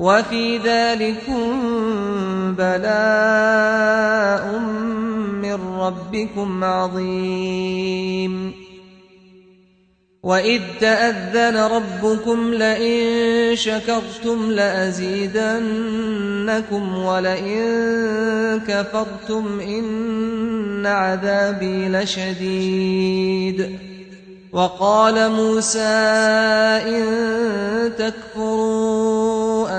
وفي ذلك بلاء من ربكم عظيم. وإذ تأذن ربكم لئن شكرتم لأزيدنكم ولئن كفرتم إن عذابي لشديد. وقال موسى إن تكفرون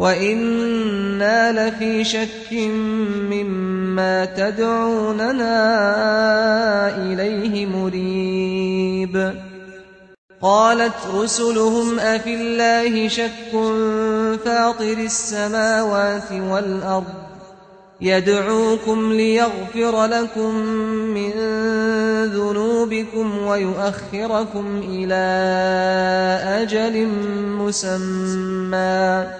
وَإِنَّا لَفِي شَكٍّ مِّمَّا تَدْعُونَنَا إِلَيْهِ مُرِيبٍ قَالَتْ رُسُلُهُمْ أَفِي اللَّهِ شَكٌّ فَاطِرِ السَّمَاوَاتِ وَالْأَرْضِ يَدْعُوكُمْ لِيَغْفِرَ لَكُم مِّن ذُنُوبِكُمْ وَيُؤَخِّرَكُمْ إِلَى أَجَلٍ مُّسَمًّى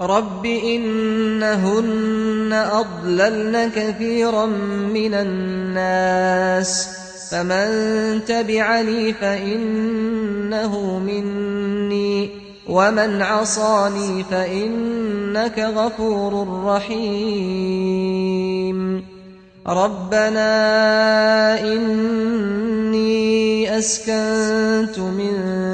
رب إنهن أضللن كثيرا من الناس فمن تبعني فإنه مني ومن عصاني فإنك غفور رحيم ربنا إني أسكنت من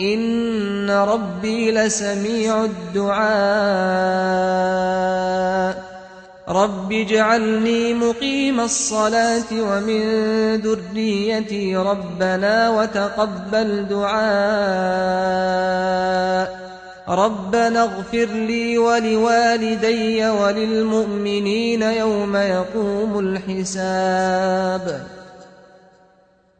ان ربي لسميع الدعاء رب اجعلني مقيم الصلاة ومن ذريتي ربنا وتقبل دعاء ربنا اغفر لي ولوالدي وللمؤمنين يوم يقوم الحساب